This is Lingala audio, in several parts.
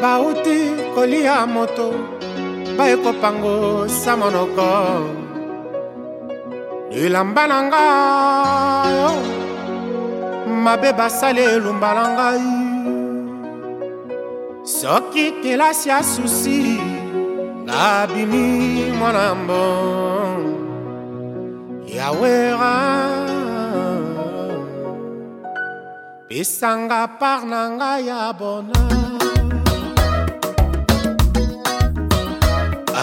bauti kolia moto baekopangosa monoko elamba na ngai mabe basali elumba na ngai soki kelasi ya susi nabimi mwana ya mbongo yawera pesanga par na ngai ya bonheur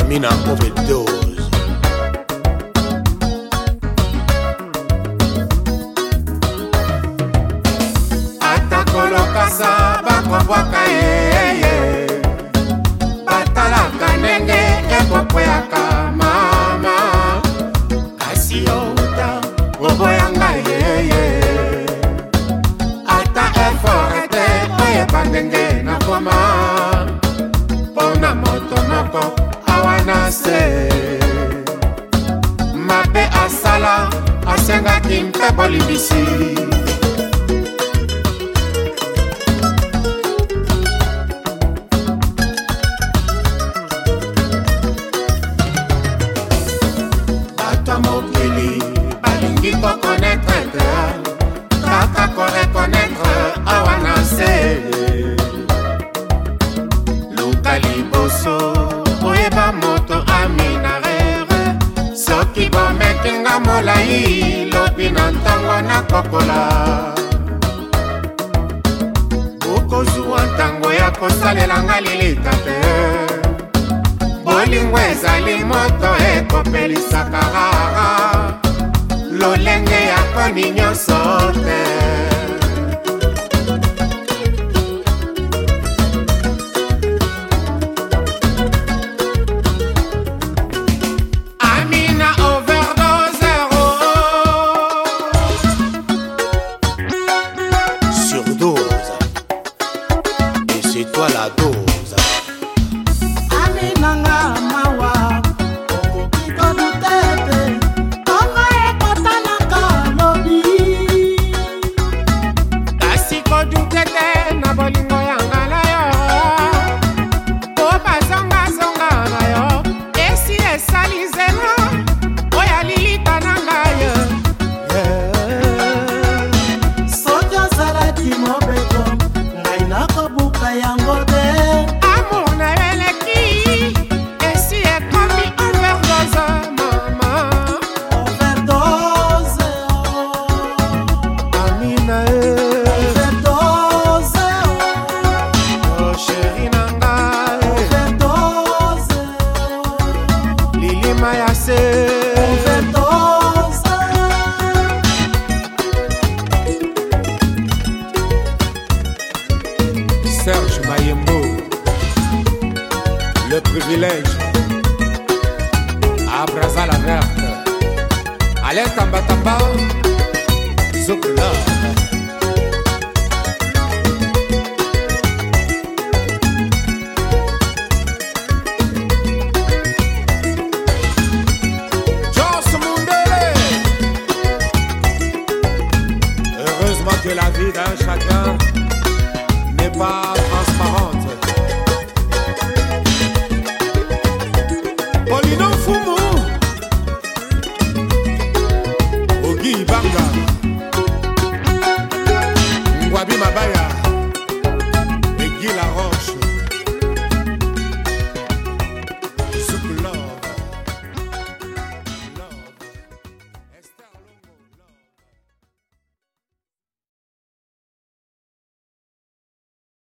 vitamina overdose ata kolokasa bakombwaka ye bolimbisi bato mokili balingi kokonetre te kaka korekonetre awa na se luka liboso oyeba moto aminarere soki bomekinga molai ntango nakokola okozwa ntango ya kosalelanga lilita te bolingo ezali moto ekopelisaka rara lolenge ya koni nyonso te malado. privilège. Abrasa la verte. Alain Tambatamba, Zouk